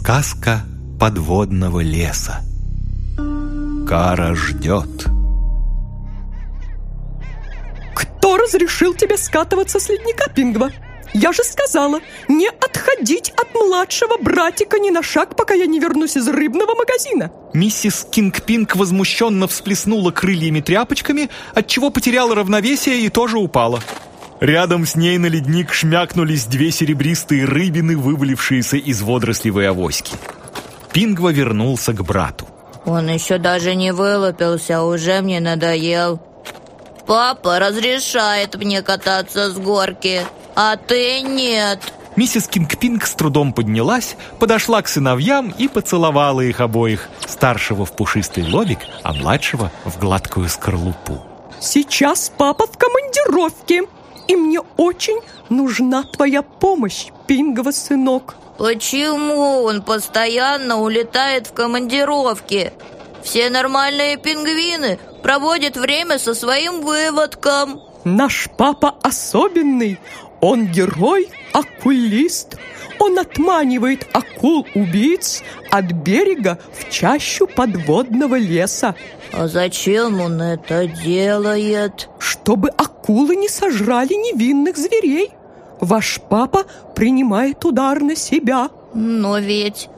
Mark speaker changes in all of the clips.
Speaker 1: Сказка подводного леса. Кара ждет.
Speaker 2: Кто разрешил тебе скатываться с ледника, Пингва? Я же сказала, не отходить от младшего братика ни на шаг, пока я не вернусь из рыбного магазина.
Speaker 1: Миссис Кинг-Пинг возмущенно всплеснула крыльями-тряпочками, отчего потеряла равновесие и тоже упала. Рядом с ней на ледник шмякнулись две серебристые рыбины, вывалившиеся из водорослевой авоськи. Пингва вернулся к брату.
Speaker 3: Он еще даже не вылупился, а уже мне надоел. Папа разрешает мне кататься с горки, а ты нет.
Speaker 1: Миссис Кинг-Пинг с трудом поднялась, подошла к сыновьям и поцеловала их обоих, старшего в пушистый лобик, а младшего в гладкую скорлупу.
Speaker 2: Сейчас папа в командировке, и мне очень нужна твоя помощь, Пингова сынок.
Speaker 3: Почему он постоянно улетает в командировки? Все нормальные пингвины проводят время со своим выводком.
Speaker 2: Наш папа особенный. Он герой, окулист. Он отманивает акул-убийц от берега в чащу подводного леса.
Speaker 3: А зачем он это делает?
Speaker 2: Чтобы акулы не сожрали невинных зверей. Ваш папа принимает удар на себя.
Speaker 3: Но ведь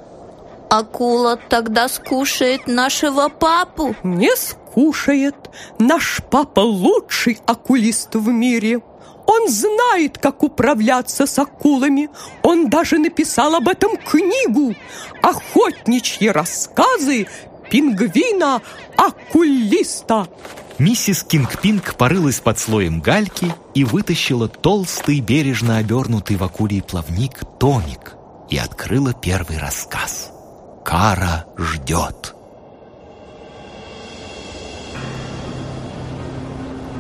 Speaker 3: акула тогда скушает нашего папу.
Speaker 2: Не скушает. Наш папа лучший окулист в мире. Он знает, как управляться с акулами. Он даже написал об этом книгу. Охотничьи рассказы пингвина-окулиста.
Speaker 1: Миссис Кинг-Пинг порылась под слоем гальки и вытащила толстый, бережно обернутый в акулий плавник томик и открыла первый рассказ. «Кара ждет».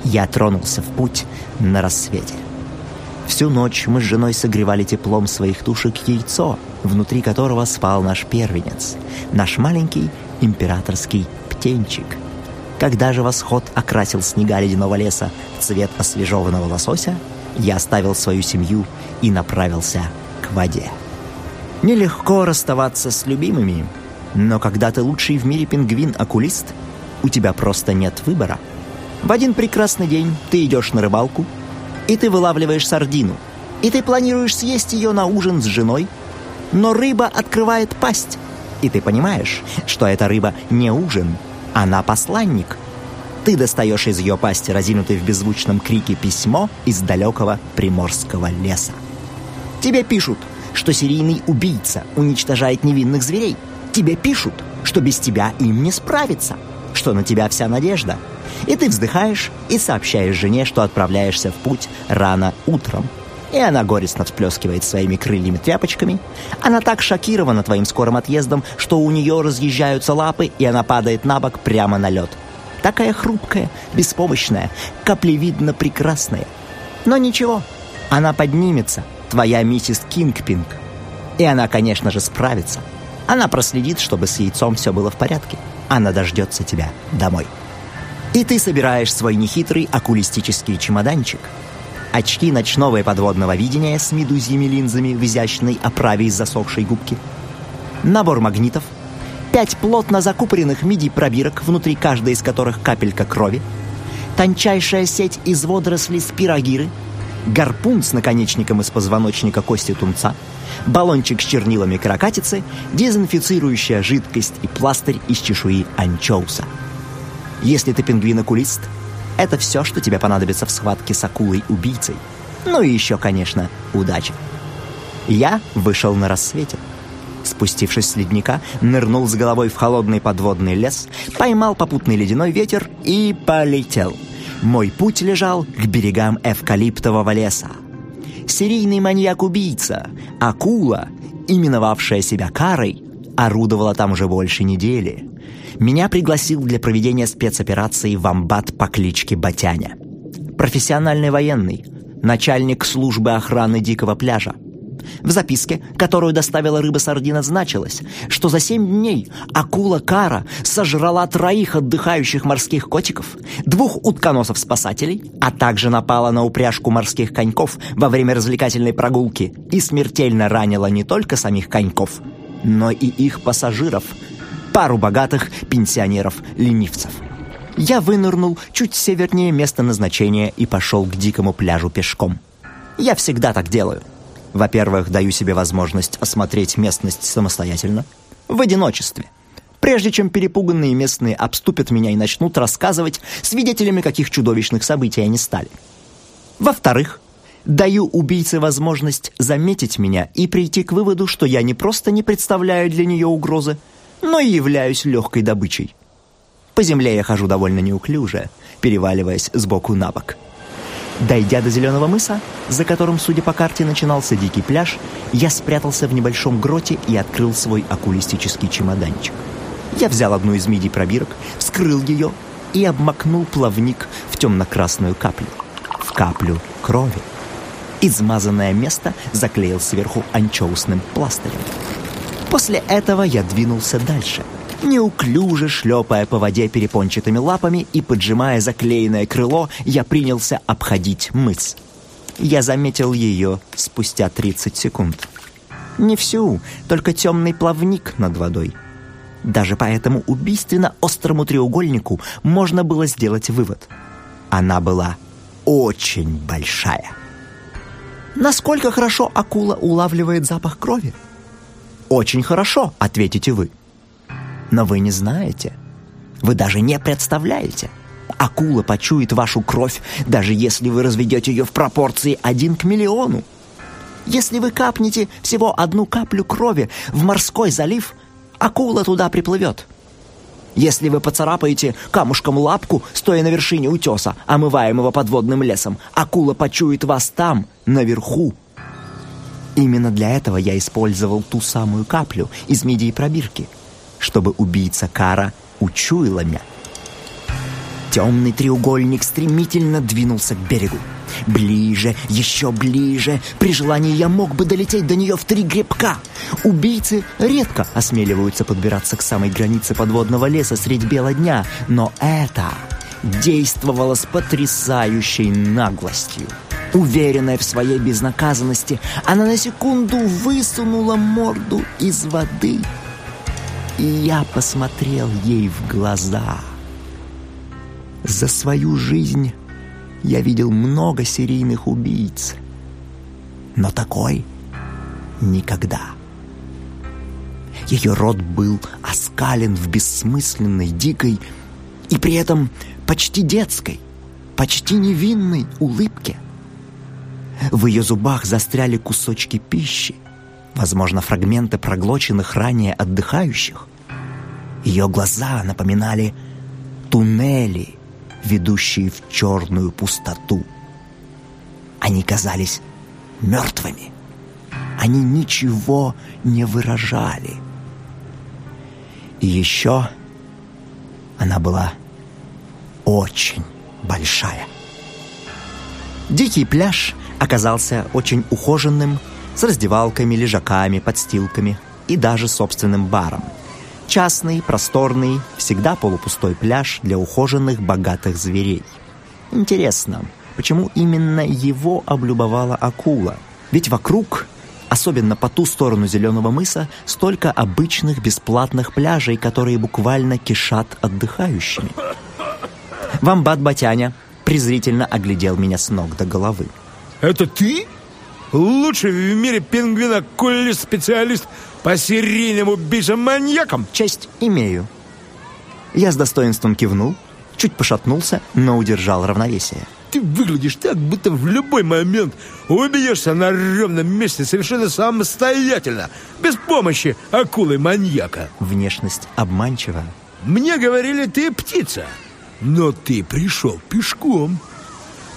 Speaker 4: Я тронулся в путь на рассвете. Всю ночь мы с женой согревали теплом своих тушек яйцо, внутри которого спал наш первенец, наш маленький императорский птенчик — когда же восход окрасил снега ледяного леса в цвет освежеванного лосося, я оставил свою семью и направился к воде. Нелегко расставаться с любимыми, но когда ты лучший в мире пингвин-окулист, у тебя просто нет выбора. В один прекрасный день ты идешь на рыбалку, и ты вылавливаешь сардину, и ты планируешь съесть ее на ужин с женой, но рыба открывает пасть, и ты понимаешь, что эта рыба не ужин, она посланник. Ты достаешь из ее пасти разинутый в беззвучном крике письмо из далекого приморского леса. Тебе пишут, что серийный убийца уничтожает невинных зверей. Тебе пишут, что без тебя им не справиться, что на тебя вся надежда. И ты вздыхаешь и сообщаешь жене, что отправляешься в путь рано утром. И она горестно всплескивает своими крыльями-тряпочками. Она так шокирована твоим скорым отъездом, что у нее разъезжаются лапы, и она падает на бок прямо на лед. Такая хрупкая, беспомощная, каплевидно прекрасная. Но ничего, она поднимется, твоя миссис Кингпинг. И она, конечно же, справится. Она проследит, чтобы с яйцом все было в порядке. Она дождется тебя домой. И ты собираешь свой нехитрый окулистический чемоданчик – очки ночного и подводного видения с медузьими линзами в изящной оправе из засохшей губки, набор магнитов, пять плотно закупоренных миди-пробирок, внутри каждой из которых капелька крови, тончайшая сеть из водорослей спирогиры, гарпун с наконечником из позвоночника кости тунца, баллончик с чернилами каракатицы, дезинфицирующая жидкость и пластырь из чешуи анчоуса. Если ты пингвин-окулист — это все, что тебе понадобится в схватке с акулой-убийцей. Ну и еще, конечно, удача. Я вышел на рассвете. Спустившись с ледника, нырнул с головой в холодный подводный лес, поймал попутный ледяной ветер и полетел. Мой путь лежал к берегам эвкалиптового леса. Серийный маньяк-убийца, акула, именовавшая себя Карой, орудовала там уже больше недели меня пригласил для проведения спецоперации вамбат по кличке Батяня. Профессиональный военный, начальник службы охраны дикого пляжа. В записке, которую доставила рыба-сардина, значилось, что за семь дней акула Кара сожрала троих отдыхающих морских котиков, двух утконосов-спасателей, а также напала на упряжку морских коньков во время развлекательной прогулки и смертельно ранила не только самих коньков, но и их пассажиров, пару богатых пенсионеров-ленивцев. Я вынырнул чуть севернее места назначения и пошел к дикому пляжу пешком. Я всегда так делаю. Во-первых, даю себе возможность осмотреть местность самостоятельно, в одиночестве, прежде чем перепуганные местные обступят меня и начнут рассказывать, свидетелями каких чудовищных событий они стали. Во-вторых, даю убийце возможность заметить меня и прийти к выводу, что я не просто не представляю для нее угрозы, но и являюсь легкой добычей. По земле я хожу довольно неуклюже, переваливаясь с боку на бок. Дойдя до зеленого мыса, за которым, судя по карте, начинался дикий пляж, я спрятался в небольшом гроте и открыл свой окулистический чемоданчик. Я взял одну из мидий пробирок, вскрыл ее и обмакнул плавник в темно-красную каплю. В каплю крови. Измазанное место заклеил сверху анчоусным пластырем. После этого я двинулся дальше — Неуклюже шлепая по воде перепончатыми лапами и поджимая заклеенное крыло, я принялся обходить мыс. Я заметил ее спустя 30 секунд. Не всю, только темный плавник над водой. Даже по этому убийственно острому треугольнику можно было сделать вывод. Она была очень большая. Насколько хорошо акула улавливает запах крови? Очень хорошо, ответите вы. Но вы не знаете. Вы даже не представляете. Акула почует вашу кровь, даже если вы разведете ее в пропорции один к миллиону. Если вы капнете всего одну каплю крови в морской залив, акула туда приплывет. Если вы поцарапаете камушком лапку, стоя на вершине утеса, омываемого подводным лесом, акула почует вас там, наверху. Именно для этого я использовал ту самую каплю из мидии пробирки – чтобы убийца Кара учуяла меня. Темный треугольник стремительно двинулся к берегу. Ближе, еще ближе. При желании я мог бы долететь до нее в три гребка. Убийцы редко осмеливаются подбираться к самой границе подводного леса средь бела дня, но это действовало с потрясающей наглостью. Уверенная в своей безнаказанности, она на секунду высунула морду из воды — и я посмотрел ей в глаза. За свою жизнь я видел много серийных убийц, но такой никогда. Ее рот был оскален в бессмысленной, дикой и при этом почти детской, почти невинной улыбке. В ее зубах застряли кусочки пищи, возможно, фрагменты проглоченных ранее отдыхающих. Ее глаза напоминали туннели, ведущие в черную пустоту. Они казались мертвыми. Они ничего не выражали. И еще она была очень большая. Дикий пляж оказался очень ухоженным, с раздевалками, лежаками, подстилками и даже собственным баром. Частный, просторный, всегда полупустой пляж для ухоженных богатых зверей. Интересно, почему именно его облюбовала акула? Ведь вокруг, особенно по ту сторону Зеленого мыса, столько обычных бесплатных пляжей, которые буквально кишат отдыхающими. Вамбат Батяня презрительно оглядел меня с ног до головы.
Speaker 5: «Это ты?» Лучший в мире пингвинокулист-специалист по серийным убийцам-маньякам.
Speaker 4: Честь имею. Я с достоинством кивнул, чуть пошатнулся, но удержал равновесие.
Speaker 5: Ты выглядишь так, будто в любой момент убьешься на ровном месте совершенно самостоятельно, без помощи акулы-маньяка.
Speaker 4: Внешность обманчива.
Speaker 5: Мне говорили, ты птица, но ты пришел пешком.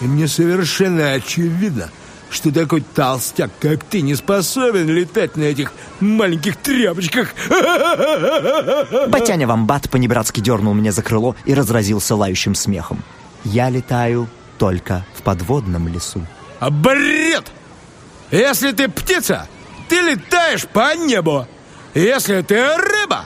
Speaker 5: И мне совершенно очевидно, что такой толстяк, как ты, не способен летать на этих маленьких тряпочках.
Speaker 4: Батяня Вамбат понебратски дернул меня за крыло и разразился лающим смехом. Я летаю только в подводном лесу.
Speaker 5: А бред! Если ты птица, ты летаешь по небу. Если ты рыба,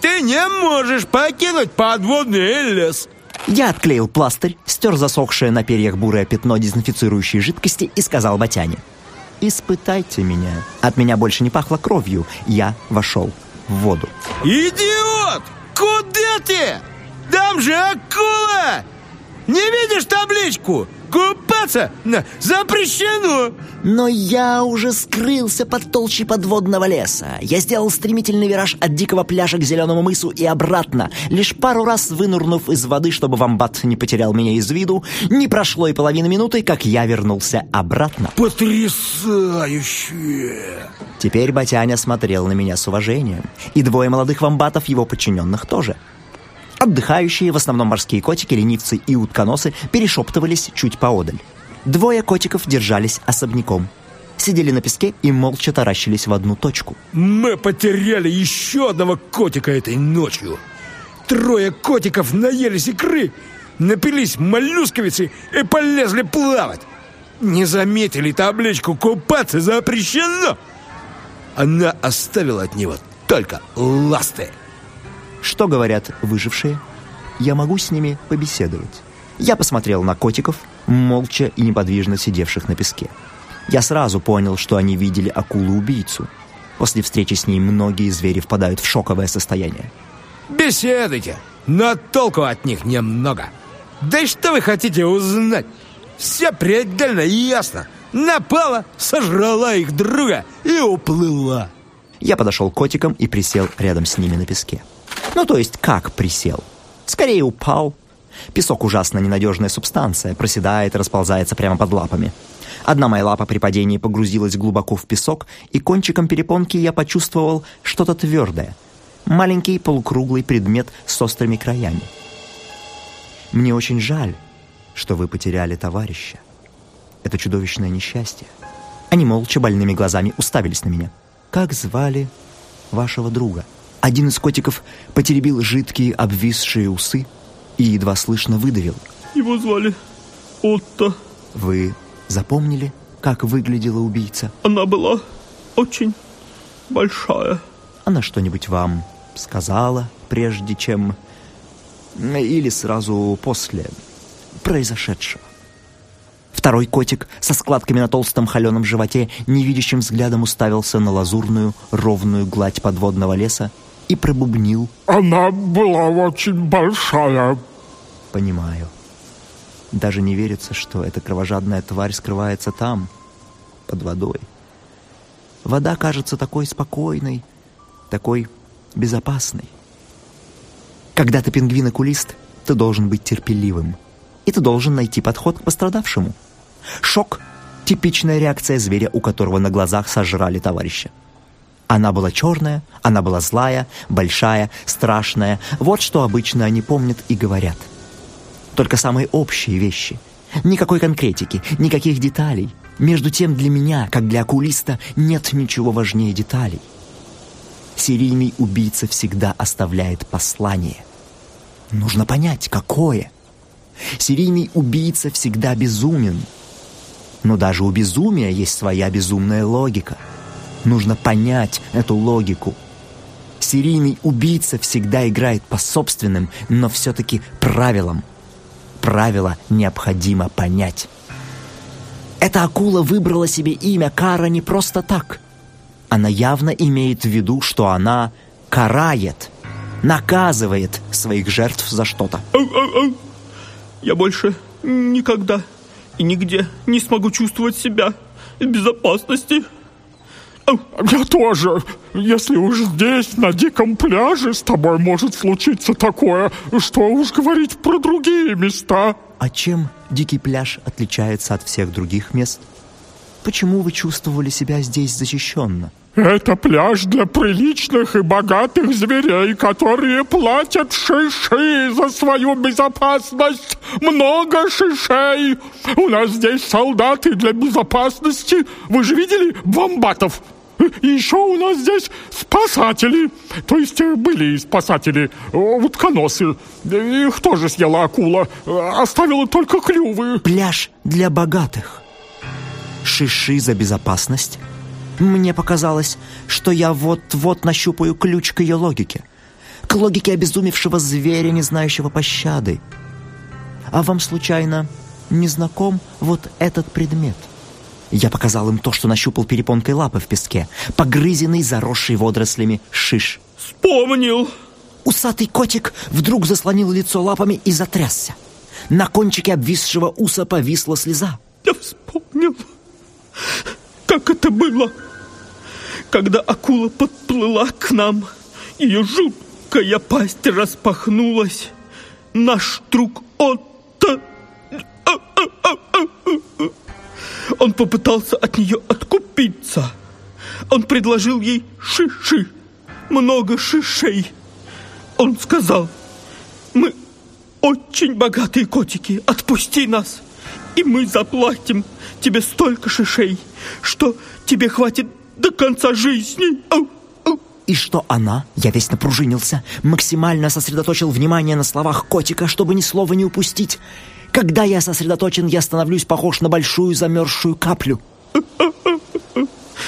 Speaker 5: ты не можешь покинуть подводный лес.
Speaker 4: Я отклеил пластырь, стер засохшее на перьях бурое пятно дезинфицирующей жидкости и сказал Батяне. Испытайте меня. От меня больше не пахло кровью. Я вошел в воду.
Speaker 5: Идиот! Куда ты? Там же акула! Не видишь табличку? Купаться запрещено!
Speaker 4: Но я уже скрылся под толщей подводного леса. Я сделал стремительный вираж от дикого пляжа к зеленому мысу и обратно, лишь пару раз вынурнув из воды, чтобы вамбат не потерял меня из виду. Не прошло и половины минуты, как я вернулся обратно.
Speaker 5: Потрясающе!
Speaker 4: Теперь Батяня смотрел на меня с уважением, и двое молодых вамбатов, его подчиненных, тоже. Отдыхающие, в основном морские котики, ленивцы и утконосы, перешептывались чуть поодаль. Двое котиков держались особняком. Сидели на песке и молча таращились в одну точку.
Speaker 5: Мы потеряли еще одного котика этой ночью. Трое котиков наелись икры, напились моллюсковицы и полезли плавать. Не заметили табличку «Купаться запрещено». Она оставила от него только ласты.
Speaker 4: Что говорят выжившие? Я могу с ними побеседовать. Я посмотрел на котиков, молча и неподвижно сидевших на песке. Я сразу понял, что они видели акулу-убийцу. После встречи с ней многие звери впадают в шоковое состояние.
Speaker 5: Беседуйте, но толку от них немного. Да и что вы хотите узнать? Все предельно ясно. Напала, сожрала их друга и уплыла.
Speaker 4: Я подошел к котикам и присел рядом с ними на песке. Ну, то есть, как присел? Скорее упал. Песок ужасно ненадежная субстанция, проседает и расползается прямо под лапами. Одна моя лапа при падении погрузилась глубоко в песок, и кончиком перепонки я почувствовал что-то твердое. Маленький полукруглый предмет с острыми краями. Мне очень жаль, что вы потеряли товарища. Это чудовищное несчастье. Они молча больными глазами уставились на меня. Как звали вашего друга? Один из котиков потеребил жидкие обвисшие усы и едва слышно выдавил.
Speaker 6: Его звали Отто.
Speaker 4: Вы запомнили, как выглядела убийца?
Speaker 6: Она была очень большая.
Speaker 4: Она что-нибудь вам сказала, прежде чем... Или сразу после произошедшего? Второй котик со складками на толстом холеном животе невидящим взглядом уставился на лазурную, ровную гладь подводного леса и пробубнил.
Speaker 7: Она была очень большая.
Speaker 4: Понимаю. Даже не верится, что эта кровожадная тварь скрывается там, под водой. Вода кажется такой спокойной, такой безопасной. Когда ты пингвин-окулист, ты должен быть терпеливым. И ты должен найти подход к пострадавшему. Шок – типичная реакция зверя, у которого на глазах сожрали товарища. Она была черная, она была злая, большая, страшная. Вот что обычно они помнят и говорят. Только самые общие вещи. Никакой конкретики, никаких деталей. Между тем для меня, как для окулиста, нет ничего важнее деталей. Серийный убийца всегда оставляет послание. Нужно понять, какое. Серийный убийца всегда безумен. Но даже у безумия есть своя безумная логика. Нужно понять эту логику. Серийный убийца всегда играет по собственным, но все-таки правилам. Правила необходимо понять. Эта акула выбрала себе имя Кара не просто так. Она явно имеет в виду, что она карает, наказывает своих жертв за что-то.
Speaker 6: Я больше никогда и нигде не смогу чувствовать себя в безопасности.
Speaker 7: Я тоже. Если уж здесь, на диком пляже, с тобой может случиться такое, что уж говорить про другие места.
Speaker 4: А чем дикий пляж отличается от всех других мест? Почему вы чувствовали себя здесь защищенно?
Speaker 7: Это пляж для приличных и богатых зверей, которые платят шиши за свою безопасность. Много шишей. У нас здесь солдаты для безопасности. Вы же видели вомбатов? Еще у нас здесь спасатели. То есть э, были спасатели, э, утконосы. Их тоже съела акула. Оставила только клювы.
Speaker 4: Пляж для богатых. Шиши за безопасность? Мне показалось, что я вот-вот нащупаю ключ к ее логике. К логике обезумевшего зверя, не знающего пощады. А вам, случайно, не знаком вот этот предмет? Я показал им то, что нащупал перепонкой лапы в песке, погрызенный, заросший водорослями шиш.
Speaker 6: Вспомнил.
Speaker 4: Усатый котик вдруг заслонил лицо лапами и затрясся. На кончике обвисшего уса повисла слеза.
Speaker 6: Я вспомнил, как это было, когда акула подплыла к нам. Ее жуткая пасть распахнулась. Наш друг Отто... Он попытался от нее откупиться. Он предложил ей шиши, много шишей. Он сказал, мы очень богатые котики, отпусти нас, и мы заплатим тебе столько шишей, что тебе хватит до конца жизни.
Speaker 4: И что она, я весь напружинился, максимально сосредоточил внимание на словах котика, чтобы ни слова не упустить. Когда я сосредоточен, я становлюсь похож на большую замерзшую каплю.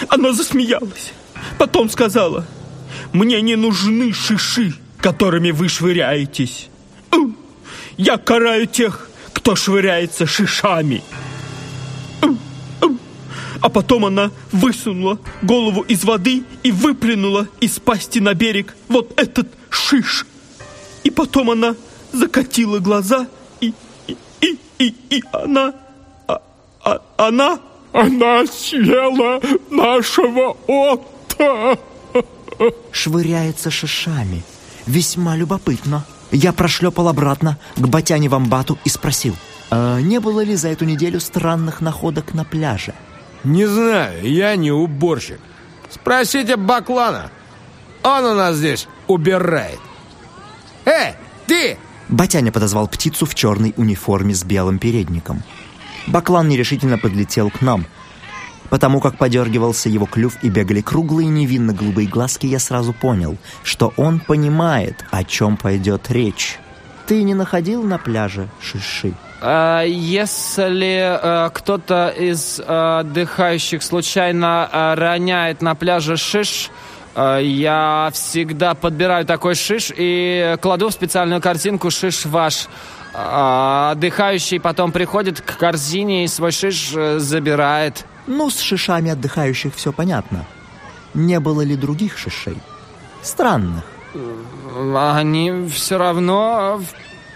Speaker 6: Она засмеялась. Потом сказала, мне не нужны шиши, которыми вы швыряетесь. Я караю тех, кто швыряется шишами. А потом она высунула голову из воды и выплюнула из пасти на берег вот этот шиш. И потом она закатила глаза и... и... и... и, она... а- а- она... Она съела нашего Отто.
Speaker 4: Швыряется шишами. Весьма любопытно. Я прошлепал обратно к Батяне Вамбату и спросил, «А не было ли за эту неделю странных находок на пляже?
Speaker 5: Не знаю, я не уборщик. Спросите Баклана. Он у нас здесь убирает. Эй, ты!
Speaker 4: Батяня подозвал птицу в черной униформе с белым передником. Баклан нерешительно подлетел к нам. Потому как подергивался его клюв и бегали круглые невинно-голубые глазки, я сразу понял, что он понимает, о чем пойдет речь. Ты не находил на пляже шиши?
Speaker 8: А, Если э, кто-то из э, отдыхающих случайно э, роняет на пляже шиш, я всегда подбираю такой шиш и кладу в специальную корзинку шиш ваш. А отдыхающий потом приходит к корзине и свой шиш э, забирает.
Speaker 4: Ну, с шишами отдыхающих все понятно. Не было ли других шишей? Странных.
Speaker 8: Они все равно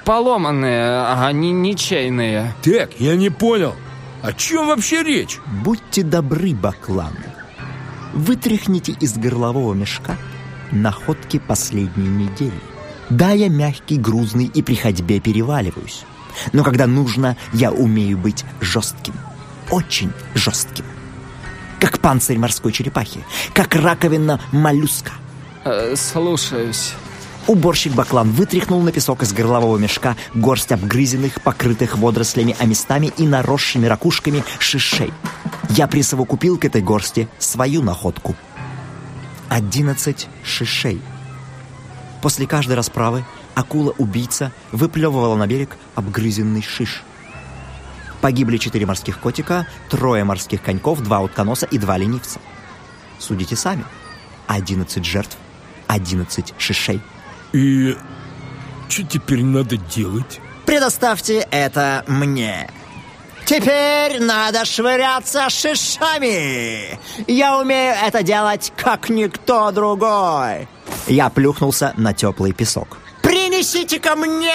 Speaker 8: поломанные, они ничейные.
Speaker 5: Так, я не понял. О чем вообще речь?
Speaker 4: Будьте добры, Баклан. Вытряхните из горлового мешка находки последней недели. Да, я мягкий, грузный и при ходьбе переваливаюсь. Но когда нужно, я умею быть жестким. Очень жестким. Как панцирь морской черепахи. Как раковина моллюска.
Speaker 8: Э, Слушаюсь.
Speaker 4: Уборщик Баклан вытряхнул на песок из горлового мешка горсть обгрызенных, покрытых водорослями, а местами и наросшими ракушками шишей. Я присовокупил к этой горсти свою находку. Одиннадцать шишей. После каждой расправы акула-убийца выплевывала на берег обгрызенный шиш. Погибли четыре морских котика, трое морских коньков, два утконоса и два ленивца. Судите сами. Одиннадцать жертв, одиннадцать шишей.
Speaker 5: И что теперь надо делать?
Speaker 4: Предоставьте это мне. Теперь надо швыряться шишами. Я умею это делать, как никто другой. Я плюхнулся на теплый песок. Принесите ко мне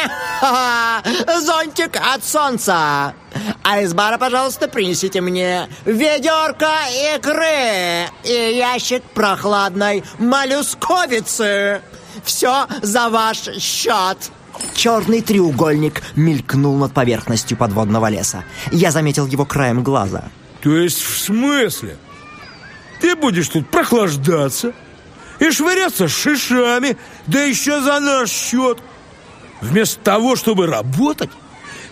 Speaker 4: зонтик от солнца. А из бара, пожалуйста, принесите мне ведерко икры и ящик прохладной моллюсковицы. Все за ваш счет. Черный треугольник мелькнул над поверхностью подводного леса. Я заметил его краем глаза.
Speaker 5: То есть в смысле? Ты будешь тут прохлаждаться и швыряться шишами, да еще за наш счет. Вместо того, чтобы работать,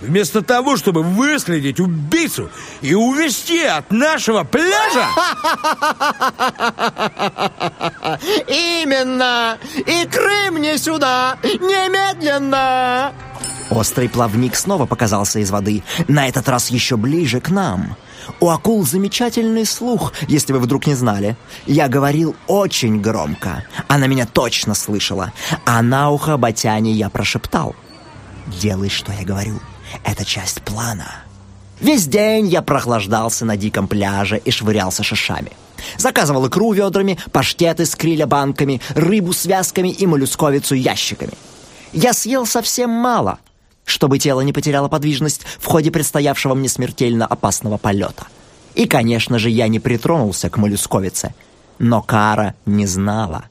Speaker 5: вместо того, чтобы выследить убийцу и увезти от нашего пляжа...
Speaker 4: Именно! Икры мне сюда! Немедленно! Острый плавник снова показался из воды, на этот раз еще ближе к нам. У акул замечательный слух, если вы вдруг не знали. Я говорил очень громко. Она меня точно слышала. А на ухо Батяне я прошептал. «Делай, что я говорю. Это часть плана». Весь день я прохлаждался на диком пляже и швырялся шишами. Заказывал икру ведрами, паштеты с криля банками, рыбу связками и моллюсковицу ящиками. Я съел совсем мало, чтобы тело не потеряло подвижность в ходе предстоявшего мне смертельно опасного полета. И, конечно же, я не притронулся к моллюсковице. Но Кара не знала.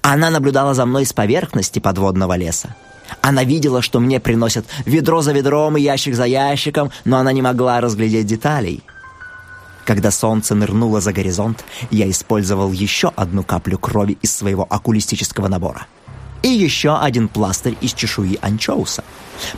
Speaker 4: Она наблюдала за мной с поверхности подводного леса. Она видела, что мне приносят ведро за ведром и ящик за ящиком, но она не могла разглядеть деталей. Когда солнце нырнуло за горизонт, я использовал еще одну каплю крови из своего окулистического набора. И еще один пластырь из чешуи анчоуса.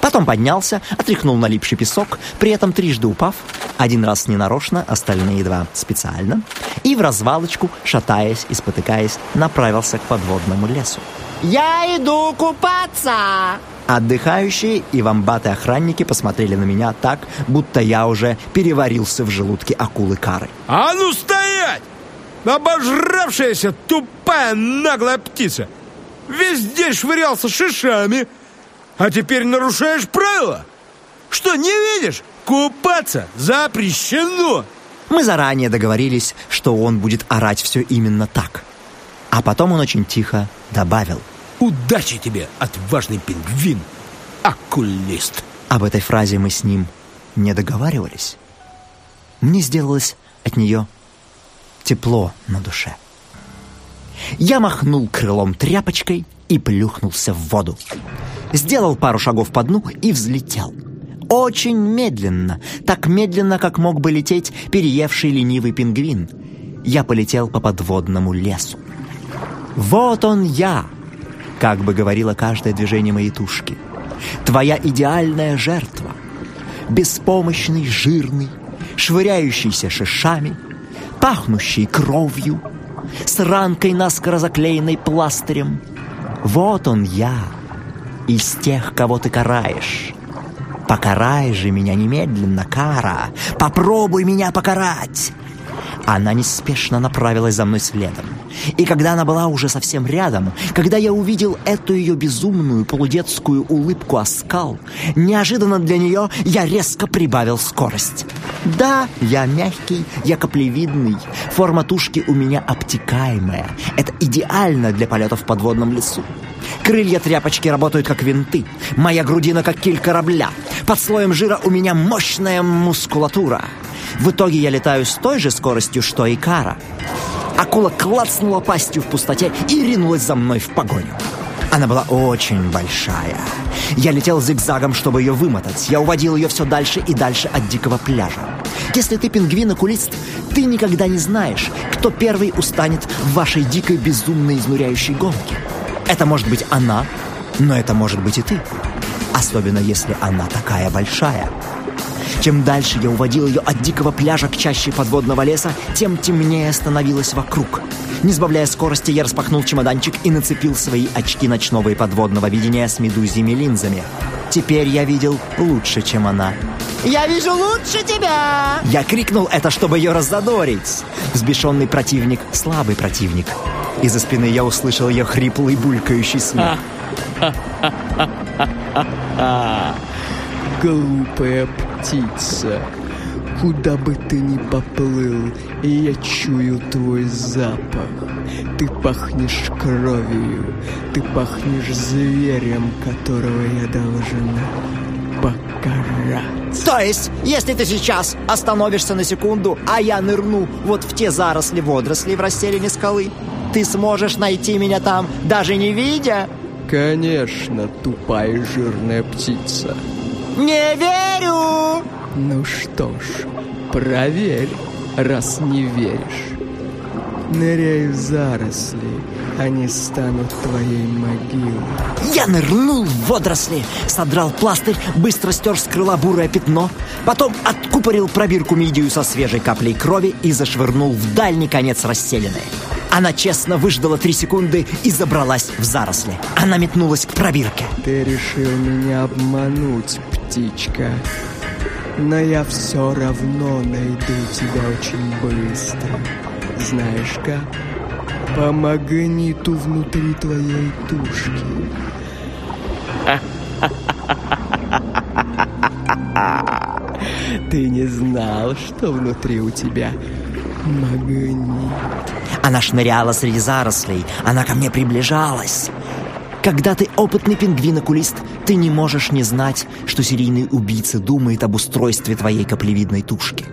Speaker 4: Потом поднялся, отряхнул налипший песок, при этом трижды упав, один раз ненарочно, остальные два специально, и в развалочку, шатаясь и спотыкаясь, направился к подводному лесу. «Я иду купаться!» Отдыхающие и вамбаты охранники посмотрели на меня так, будто я уже переварился в желудке акулы Кары.
Speaker 5: А ну стоять! Обожравшаяся тупая наглая птица! Весь день швырялся шишами, а теперь нарушаешь правила? Что, не видишь? Купаться запрещено!
Speaker 4: Мы заранее договорились, что он будет орать все именно так. А потом он очень тихо добавил.
Speaker 5: Удачи тебе, отважный пингвин, окулист!
Speaker 4: Об этой фразе мы с ним не договаривались. Мне сделалось от нее тепло на душе. Я махнул крылом тряпочкой и плюхнулся в воду. Сделал пару шагов по дну и взлетел. Очень медленно, так медленно, как мог бы лететь переевший ленивый пингвин. Я полетел по подводному лесу. «Вот он я!» как бы говорило каждое движение моей тушки. Твоя идеальная жертва. Беспомощный, жирный, швыряющийся шишами, пахнущий кровью, с ранкой наскоро заклеенной пластырем. Вот он я, из тех, кого ты караешь. Покарай же меня немедленно, Кара. Попробуй меня покарать. Она неспешно направилась за мной следом. И когда она была уже совсем рядом, когда я увидел эту ее безумную полудетскую улыбку оскал, неожиданно для нее я резко прибавил скорость. Да, я мягкий, я каплевидный, форма тушки у меня обтекаемая. Это идеально для полета в подводном лесу. Крылья тряпочки работают как винты. Моя грудина как киль корабля. Под слоем жира у меня мощная мускулатура. В итоге я летаю с той же скоростью, что и Кара. Акула клацнула пастью в пустоте и ринулась за мной в погоню. Она была очень большая. Я летел зигзагом, чтобы ее вымотать. Я уводил ее все дальше и дальше от дикого пляжа. Если ты пингвин-окулист, ты никогда не знаешь, кто первый устанет в вашей дикой, безумной, изнуряющей гонке. Это может быть она, но это может быть и ты. Особенно если она такая большая. Чем дальше я уводил ее от дикого пляжа к чаще подводного леса, тем темнее становилось вокруг. Не сбавляя скорости, я распахнул чемоданчик и нацепил свои очки ночного и подводного видения с медузьими линзами. Теперь я видел лучше, чем она. «Я вижу лучше тебя!» Я крикнул это, чтобы ее раззадорить. Взбешенный противник — слабый противник. Из-за спины я услышал ее хриплый булькающий смех.
Speaker 2: Глупая птица, куда бы ты ни поплыл, я чую твой запах. Ты пахнешь кровью, ты пахнешь зверем, которого я должна покарать.
Speaker 4: То есть, если ты сейчас остановишься на секунду, а я нырну вот в те заросли водорослей в расселине скалы, ты сможешь найти меня там, даже не видя?
Speaker 2: Конечно, тупая жирная птица.
Speaker 4: Не верю!
Speaker 2: Ну что ж, проверь, раз не веришь. Ныряй в заросли, они станут твоей могилой.
Speaker 4: Я нырнул в водоросли, содрал пластырь, быстро стер с крыла бурое пятно, потом откупорил пробирку мидию со свежей каплей крови и зашвырнул в дальний конец расселенной. Она честно выждала три секунды и забралась в заросли. Она метнулась к пробирке.
Speaker 2: Ты решил меня обмануть, птичка. Но я все равно найду тебя очень быстро. Знаешь как? По магниту внутри твоей тушки. Ты не знал, что внутри у тебя магнит.
Speaker 4: Она шныряла среди зарослей, она ко мне приближалась. Когда ты опытный пингвин-окулист, ты не можешь не знать, что серийный убийца думает об устройстве твоей каплевидной тушки.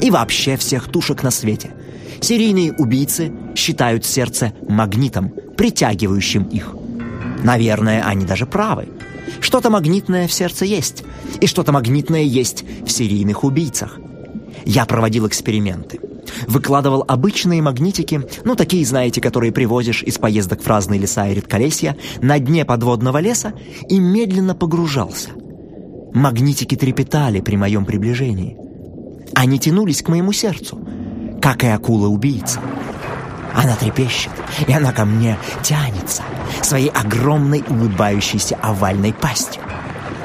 Speaker 4: И вообще всех тушек на свете. Серийные убийцы считают сердце магнитом, притягивающим их. Наверное, они даже правы. Что-то магнитное в сердце есть, и что-то магнитное есть в серийных убийцах. Я проводил эксперименты. Выкладывал обычные магнитики, ну, такие, знаете, которые привозишь из поездок в разные леса и редколесья, на дне подводного леса и медленно погружался. Магнитики трепетали при моем приближении. Они тянулись к моему сердцу, как и акула-убийца. Она трепещет, и она ко мне тянется своей огромной улыбающейся овальной пастью.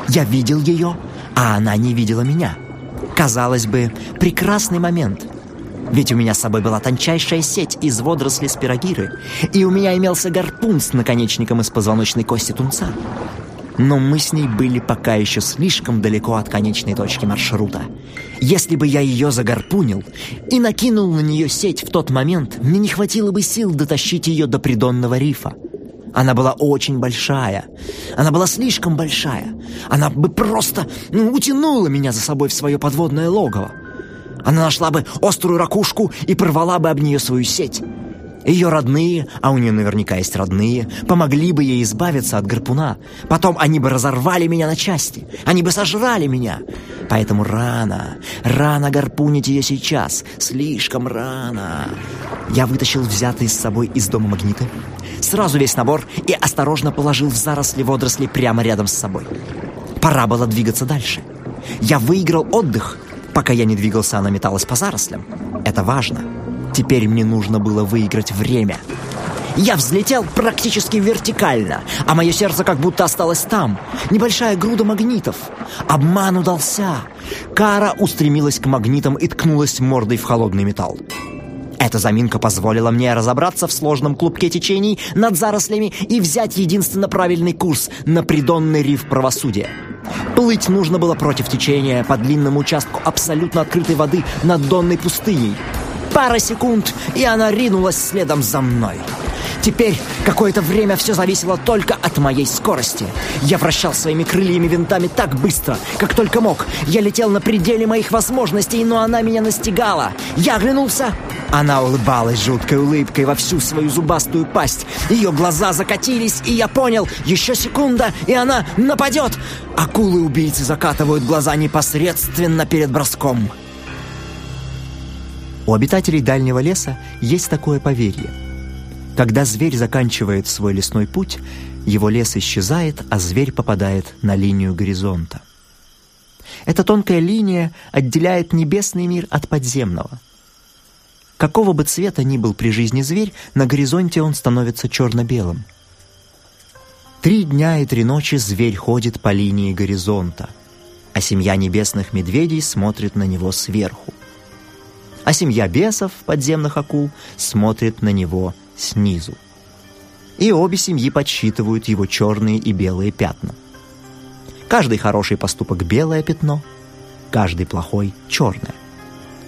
Speaker 4: Я видел ее, а она не видела меня. Казалось бы, прекрасный момент. Ведь у меня с собой была тончайшая сеть из водорослей спирогиры, и у меня имелся гарпун с наконечником из позвоночной кости тунца. Но мы с ней были пока еще слишком далеко от конечной точки маршрута. Если бы я ее загарпунил и накинул на нее сеть в тот момент, мне не хватило бы сил дотащить ее до придонного рифа. Она была очень большая. Она была слишком большая. Она бы просто ну, утянула меня за собой в свое подводное логово. Она нашла бы острую ракушку и порвала бы об нее свою сеть. Ее родные, а у нее наверняка есть родные, помогли бы ей избавиться от гарпуна. Потом они бы разорвали меня на части. Они бы сожрали меня. Поэтому рано, рано гарпунить ее сейчас. Слишком рано. Я вытащил взятый с собой из дома магниты, сразу весь набор и осторожно положил в заросли водорослей прямо рядом с собой. Пора было двигаться дальше. Я выиграл отдых, пока я не двигался, она металась по зарослям. Это важно. Теперь мне нужно было выиграть время. Я взлетел практически вертикально, а мое сердце как будто осталось там. Небольшая груда магнитов. Обман удался. Кара устремилась к магнитам и ткнулась мордой в холодный металл. Эта заминка позволила мне разобраться в сложном клубке течений над зарослями и взять единственно правильный курс на придонный риф правосудия. Плыть нужно было против течения по длинному участку абсолютно открытой воды над донной пустыней. Пара секунд, и она ринулась следом за мной. Теперь какое-то время все зависело только от моей скорости. Я вращал своими крыльями винтами так быстро, как только мог. Я летел на пределе моих возможностей, но она меня настигала. Я оглянулся. Она улыбалась жуткой улыбкой во всю свою зубастую пасть. Ее глаза закатились, и я понял, еще секунда, и она нападет. Акулы-убийцы закатывают глаза непосредственно перед броском. У обитателей дальнего леса есть такое поверье. Когда зверь заканчивает свой лесной путь, его лес исчезает, а зверь попадает на линию горизонта. Эта тонкая линия отделяет небесный мир от подземного. Какого бы цвета ни был при жизни зверь, на горизонте он становится черно-белым. Три дня и три ночи зверь ходит по линии горизонта, а семья небесных медведей смотрит на него сверху а семья бесов, подземных акул, смотрит на него снизу. И обе семьи подсчитывают его черные и белые пятна. Каждый хороший поступок – белое пятно, каждый плохой – черное.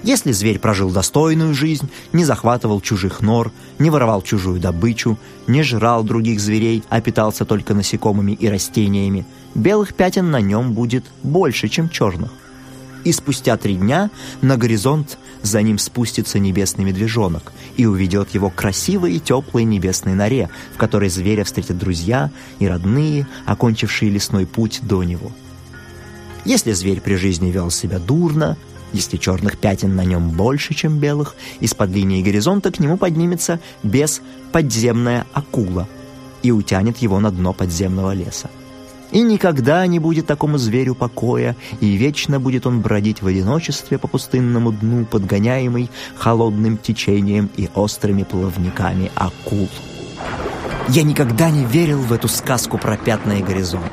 Speaker 4: Если зверь прожил достойную жизнь, не захватывал чужих нор, не воровал чужую добычу, не жрал других зверей, а питался только насекомыми и растениями, белых пятен на нем будет больше, чем черных. И спустя три дня на горизонт за ним спустится небесный медвежонок и уведет его к красивой и теплой небесной норе, в которой зверя встретят друзья и родные, окончившие лесной путь до него. Если зверь при жизни вел себя дурно, если черных пятен на нем больше, чем белых, из-под линии горизонта к нему поднимется без подземная акула и утянет его на дно подземного леса. И никогда не будет такому зверю покоя, и вечно будет он бродить в одиночестве по пустынному дну, подгоняемый холодным течением и острыми плавниками акул. Я никогда не верил в эту сказку про пятна горизонт.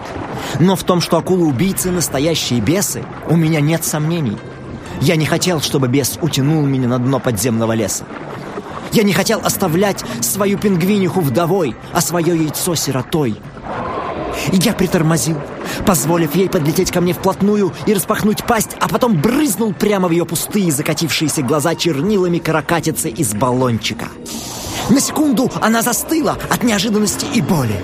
Speaker 4: Но в том, что акулы-убийцы — настоящие бесы, у меня нет сомнений. Я не хотел, чтобы бес утянул меня на дно подземного леса. Я не хотел оставлять свою пингвиниху вдовой, а свое яйцо сиротой. Я притормозил, позволив ей подлететь ко мне вплотную и распахнуть пасть, а потом брызнул прямо в ее пустые закатившиеся глаза чернилами каракатицы из баллончика. На секунду она застыла от неожиданности и боли.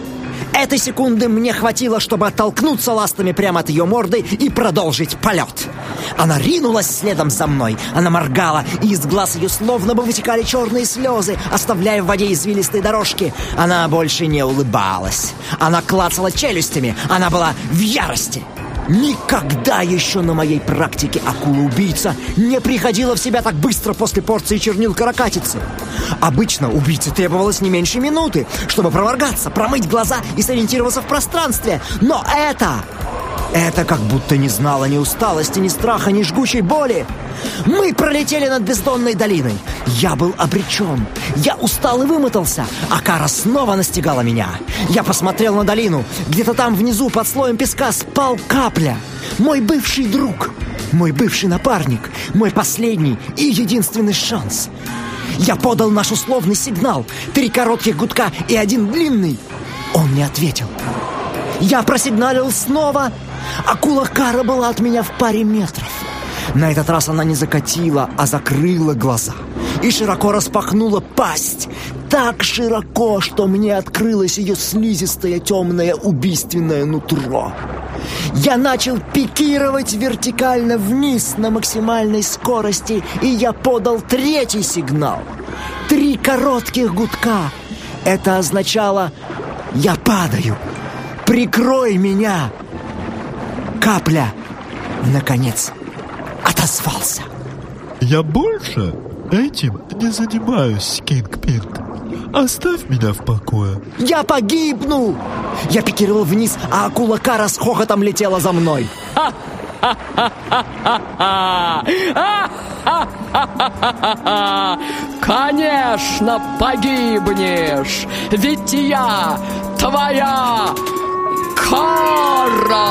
Speaker 4: Этой секунды мне хватило, чтобы оттолкнуться ластами прямо от ее морды и продолжить полет. Она ринулась следом за мной. Она моргала, и из глаз ее словно бы вытекали черные слезы, оставляя в воде извилистые дорожки. Она больше не улыбалась. Она клацала челюстями. Она была в ярости. Никогда еще на моей практике акула-убийца не приходила в себя так быстро после порции чернил каракатицы. Обычно убийце требовалось не меньше минуты, чтобы проморгаться, промыть глаза и сориентироваться в пространстве. Но это... Это как будто не знало ни усталости, ни страха, ни жгучей боли. Мы пролетели над бездонной долиной. Я был обречен. Я устал и вымотался. А кара снова настигала меня. Я посмотрел на долину. Где-то там внизу под слоем песка спал капля. Мой бывший друг. Мой бывший напарник. Мой последний и единственный шанс. Я подал наш условный сигнал. Три коротких гудка и один длинный. Он не ответил. Я просигналил снова. Акула Кара была от меня в паре метров. На этот раз она не закатила, а закрыла глаза. И широко распахнула пасть. Так широко, что мне открылось ее слизистое, темное, убийственное нутро. Я начал пикировать вертикально вниз на максимальной скорости, и я подал третий сигнал. Три коротких гудка. Это означало «Я падаю! Прикрой меня!» Капля, наконец, отозвался.
Speaker 9: Я больше этим не занимаюсь, Кинг Пинг. Оставь меня в покое.
Speaker 4: Я погибну! Я пикировал вниз, а акула Кара с хохотом летела за мной.
Speaker 2: Конечно, погибнешь, ведь я твоя кара!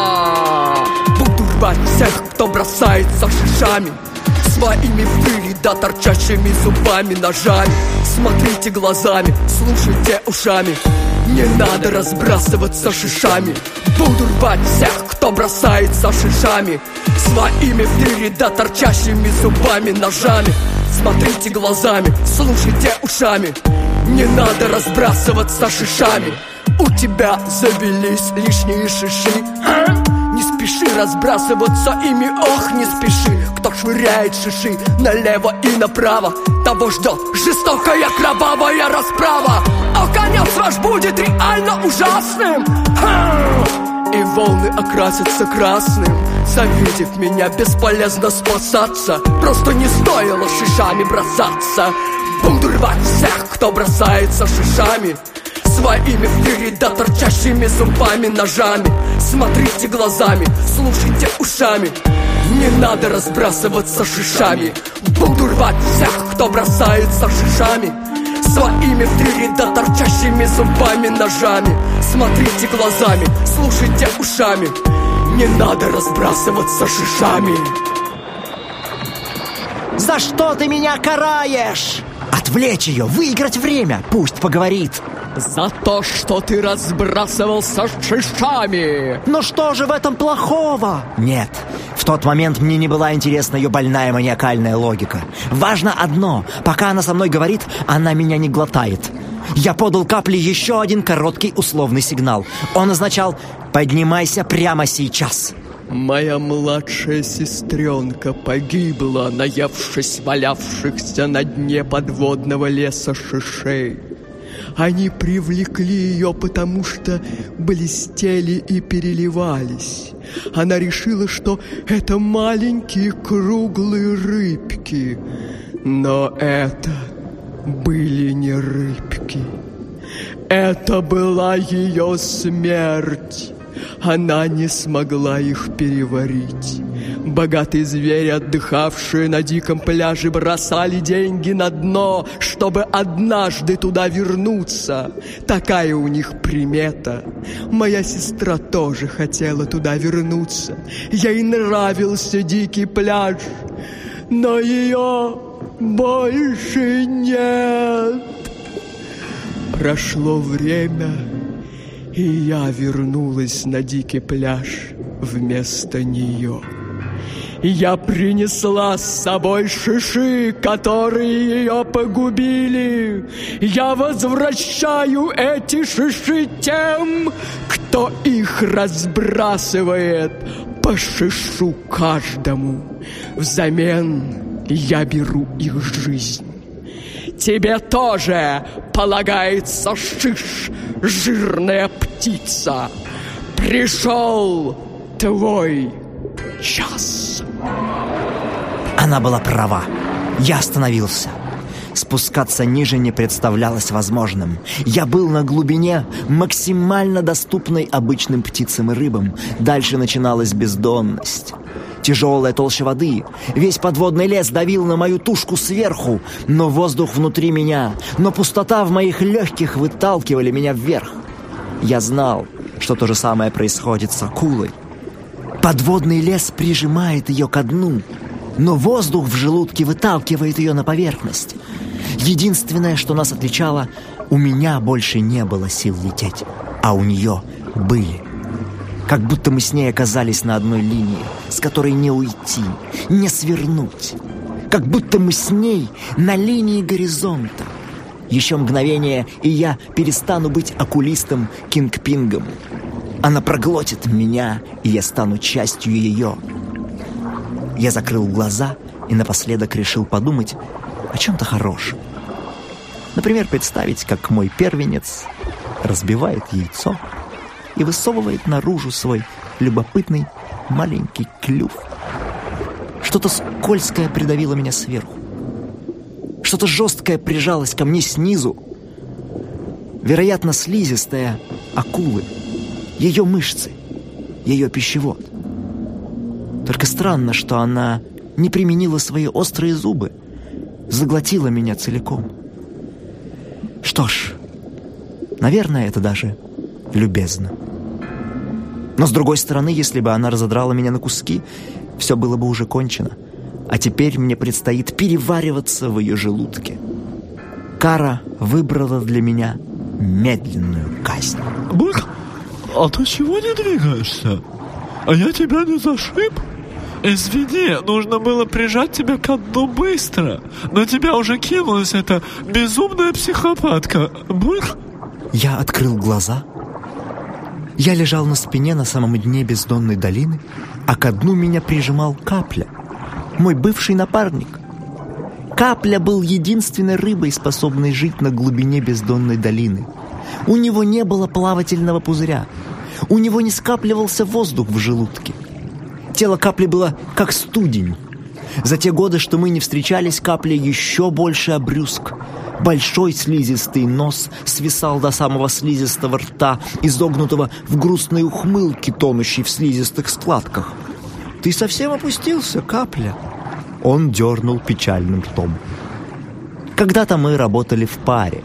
Speaker 10: Буду рвать всех, кто бросается шишами. Своими в да торчащими зубами, ножами. Смотрите глазами, слушайте ушами. Не надо разбрасываться шишами. Буду рвать всех, кто бросается шишами. Своими в да торчащими зубами, ножами. Смотрите глазами, слушайте ушами. Не надо разбрасываться шишами У тебя завелись лишние шиши. А? Не спеши разбрасываться ими, ох, не спеши. Кто швыряет шиши налево и направо? Того ждет жестокая кровавая расправа. А конец ваш будет реально ужасным. Ха! И волны окрасятся красным. Завидев меня, бесполезно спасаться. Просто не стоило шишами бросаться. Буду рвать всех, кто бросается шишами Своими вперед да торчащими зубами, ножами. Смотрите глазами, слушайте ушами. Не надо разбрасываться шишами. Буду рвать всех, кто бросается шишами. Своими вперед да торчащими зубами, ножами. Смотрите глазами, слушайте ушами. Не надо разбрасываться шишами.
Speaker 4: За что ты меня караешь? Отвлечь ее, выиграть время, пусть поговорит.
Speaker 2: За то, что ты разбрасывался шишами!
Speaker 4: Но что же в этом плохого? Нет, в тот момент мне не была интересна ее больная маниакальная логика. Важно одно, пока она со мной говорит, она меня не глотает. Я подал капле еще один короткий условный сигнал. Он означал «поднимайся прямо сейчас».
Speaker 10: Моя младшая сестренка погибла, наявшись валявшихся на дне подводного леса шишей. Они привлекли ее, потому что блестели и переливались. Она решила, что это маленькие круглые рыбки. Но это были не рыбки. Это была ее смерть. Она не смогла их переварить. Богатые звери, отдыхавшие на диком пляже, бросали деньги на дно, чтобы однажды туда вернуться. Такая у них примета. Моя сестра тоже хотела туда вернуться. Ей нравился дикий пляж, но ее больше нет. Прошло время, И я вернулась на дикий пляж вместо нее. Я принесла с собой шиши, которые ее погубили. Я возвращаю эти шиши тем, кто их разбрасывает по шишу каждому. Взамен я беру их жизнь. Тебе тоже полагается шиш, жирная птица. Пришел твой час.
Speaker 4: Она была права. Я остановился. Спускаться ниже не представлялось возможным. Я был на глубине, максимально доступной обычным птицам и рыбам. Дальше начиналась бездонность. Тяжелая толща воды. Весь подводный лес давил на мою тушку сверху, но воздух внутри меня, но пустота в моих легких выталкивали меня вверх. Я знал, что то же самое происходит с акулой. Подводный лес прижимает ее ко дну, но воздух в желудке выталкивает ее на поверхность. Единственное, что нас отличало, у меня больше не было сил лететь, а у нее были. Как будто мы с ней оказались на одной линии, с которой не уйти, не свернуть. Как будто мы с ней на линии горизонта. Еще мгновение, и я перестану быть окулистом Кингпингом. Она проглотит меня, и я стану частью ее. Я закрыл глаза и напоследок решил подумать о чем-то хорошем. Например, представить, как мой первенец разбивает яйцо и высовывает наружу свой любопытный маленький клюв. Что-то скользкое придавило меня сверху. Что-то жесткое прижалось ко мне снизу. Вероятно, слизистая акулы. Ее мышцы. Ее пищевод. Только странно, что она не применила свои острые зубы. Заглотила меня целиком. Что ж, наверное, это даже любезно. Но с другой стороны, если бы она разодрала меня на куски, все было бы уже кончено. А теперь мне предстоит перевариваться в ее желудке. Кара выбрала для меня медленную казнь.
Speaker 9: Бык, а ты чего не двигаешься? А я тебя не зашиб? Извини, нужно было прижать тебя к дну быстро. На тебя уже кинулась эта безумная психопатка. Бык?
Speaker 4: Я открыл глаза. Я лежал на спине на самом дне бездонной долины, а ко дну меня прижимал Капля, мой бывший напарник. Капля был единственной рыбой, способной жить на глубине бездонной долины. У него не было плавательного пузыря. У него не скапливался воздух в желудке. Тело капли было как студень. За те годы, что мы не встречались, капля еще больше обрюзг. Большой слизистый нос свисал до самого слизистого рта, изогнутого в грустной ухмылке, тонущей в слизистых складках. «Ты совсем опустился, капля?» Он дернул печальным ртом. Когда-то мы работали в паре.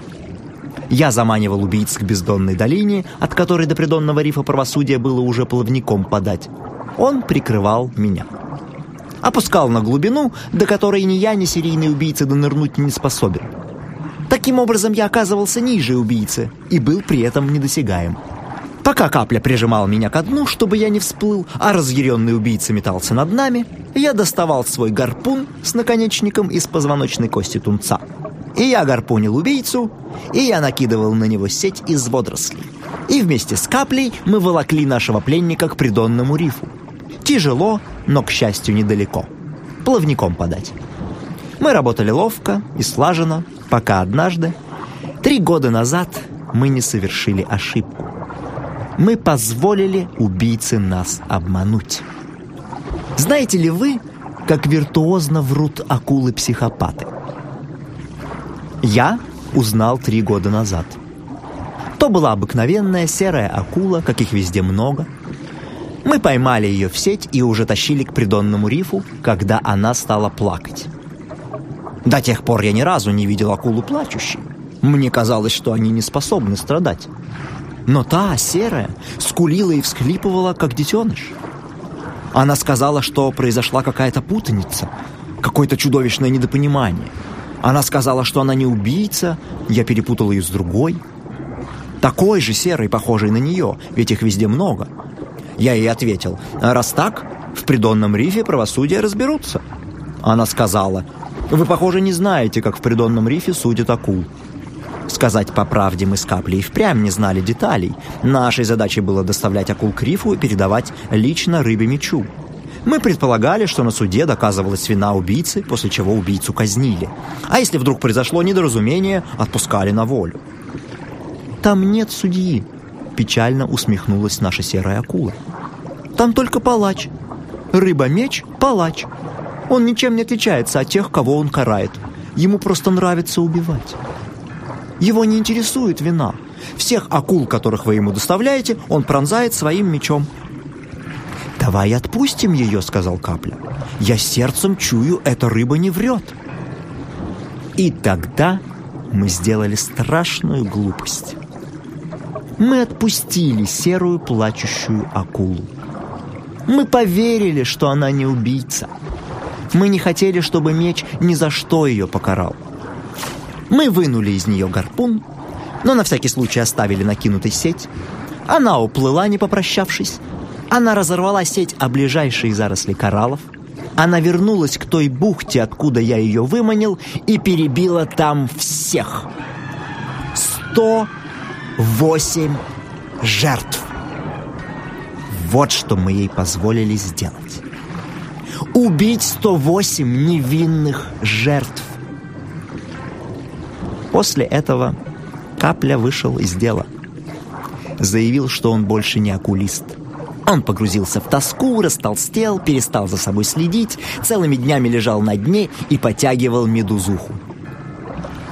Speaker 4: Я заманивал убийц к бездонной долине, от которой до придонного рифа правосудия было уже плавником подать. Он прикрывал меня. Опускал на глубину, до которой ни я, ни серийный убийца донырнуть не способен. Таким образом, я оказывался ниже убийцы и был при этом недосягаем. Пока капля прижимал меня ко дну, чтобы я не всплыл, а разъяренный убийца метался над нами, я доставал свой гарпун с наконечником из позвоночной кости тунца. И я гарпунил убийцу, и я накидывал на него сеть из водорослей. И вместе с каплей мы волокли нашего пленника к придонному рифу. Тяжело, но, к счастью, недалеко. Плавником подать. Мы работали ловко и слаженно, пока однажды, три года назад, мы не совершили ошибку. Мы позволили убийце нас обмануть. Знаете ли вы, как виртуозно врут акулы-психопаты? Я узнал три года назад. То была обыкновенная серая акула, каких везде много. Мы поймали ее в сеть и уже тащили к придонному рифу, когда она стала плакать. До тех пор я ни разу не видел акулу плачущей. Мне казалось, что они не способны страдать. Но та, серая, скулила и всхлипывала, как детеныш. Она сказала, что произошла какая-то путаница, какое-то чудовищное недопонимание. Она сказала, что она не убийца, я перепутал ее с другой. Такой же серой, похожей на нее, ведь их везде много. Я ей ответил, раз так, в придонном рифе правосудие разберутся. Она сказала, вы, похоже, не знаете, как в придонном рифе судят акул. Сказать по правде, мы с Каплей впрямь не знали деталей. Нашей задачей было доставлять акул к рифу и передавать лично рыбе мечу. Мы предполагали, что на суде доказывалась вина убийцы, после чего убийцу казнили. А если вдруг произошло недоразумение, отпускали на волю. «Там нет судьи», — печально усмехнулась наша серая акула. «Там только палач. Рыба-меч — палач. Он ничем не отличается от тех, кого он карает. Ему просто нравится убивать. Его не интересует вина. Всех акул, которых вы ему доставляете, он пронзает своим мечом. «Давай отпустим ее», — сказал Капля. «Я сердцем чую, эта рыба не врет». И тогда мы сделали страшную глупость. Мы отпустили серую плачущую акулу. Мы поверили, что она не убийца. Мы не хотели, чтобы меч ни за что ее покарал. Мы вынули из нее гарпун, но на всякий случай оставили накинутой сеть. Она уплыла, не попрощавшись. Она разорвала сеть о ближайшие заросли кораллов. Она вернулась к той бухте, откуда я ее выманил, и перебила там всех. Сто восемь жертв. Вот что мы ей позволили сделать. Убить 108 невинных жертв. После этого Капля вышел из дела. Заявил, что он больше не окулист. Он погрузился в тоску, растолстел, перестал за собой следить, целыми днями лежал на дне и потягивал медузуху.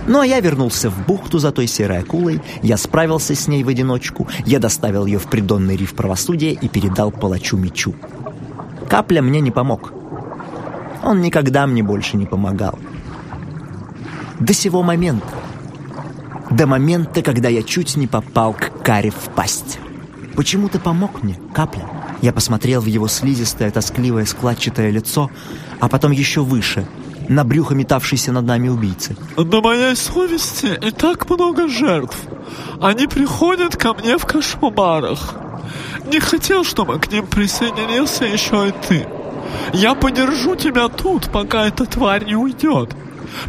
Speaker 4: Ну а я вернулся в бухту за той серой акулой, я справился с ней в одиночку, я доставил ее в придонный риф правосудия и передал палачу мечу. Капля мне не помог. Он никогда мне больше не помогал. До сего момента. До момента, когда я чуть не попал к Каре в пасть. Почему ты помог мне, Капля? Я посмотрел в его слизистое, тоскливое, складчатое лицо, а потом еще выше, на брюхо метавшийся над нами убийцы.
Speaker 9: На моей совести и так много жертв. Они приходят ко мне в кошмарах. Не хотел, чтобы к ним присоединился еще и ты. Я подержу тебя тут, пока эта тварь не уйдет.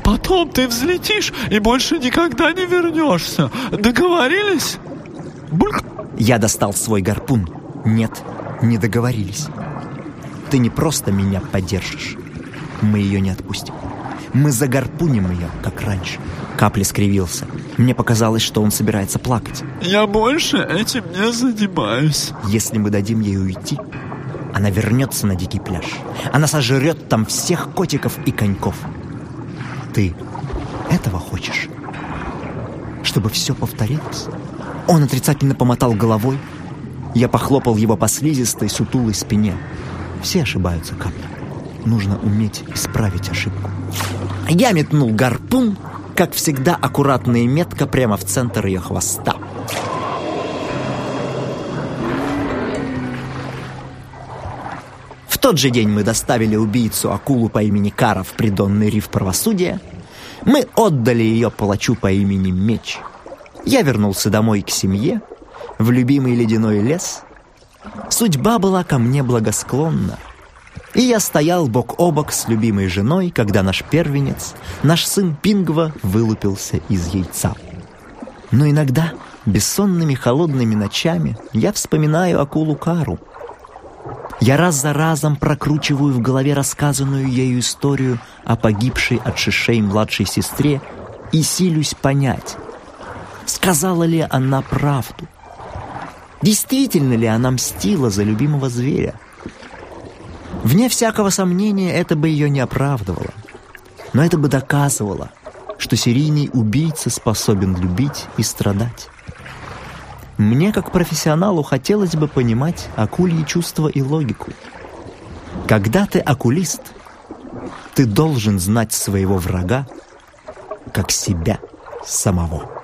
Speaker 9: Потом ты взлетишь и больше никогда не вернешься. Договорились?
Speaker 4: Бульк. Я достал свой гарпун. Нет, не договорились. Ты не просто меня поддержишь. Мы ее не отпустим. Мы загарпуним ее, как раньше. Капли скривился. Мне показалось, что он собирается плакать.
Speaker 9: Я больше этим не занимаюсь.
Speaker 4: Если мы дадим ей уйти, она вернется на дикий пляж. Она сожрет там всех котиков и коньков. Ты этого хочешь? Чтобы все повторилось? Он отрицательно помотал головой. Я похлопал его по слизистой, сутулой спине. Все ошибаются, Капля. Нужно уметь исправить ошибку. Я метнул гарпун, как всегда, аккуратно и метко прямо в центр ее хвоста. В тот же день мы доставили убийцу акулу по имени Кара в придонный риф правосудия. Мы отдали ее палачу по имени Меч. Я вернулся домой к семье, в любимый ледяной лес. Судьба была ко мне благосклонна. И я стоял бок о бок с любимой женой, когда наш первенец, наш сын Пингва, вылупился из яйца. Но иногда, бессонными холодными ночами, я вспоминаю акулу Кару. Я раз за разом прокручиваю в голове рассказанную ею историю о погибшей от шишей младшей сестре и силюсь понять, сказала ли она правду. Действительно ли она мстила за любимого зверя? Вне всякого сомнения, это бы ее не оправдывало. Но это бы доказывало, что серийный убийца способен любить и страдать. Мне, как профессионалу, хотелось бы понимать акульи чувства и логику. Когда ты окулист, ты должен знать своего врага как себя самого.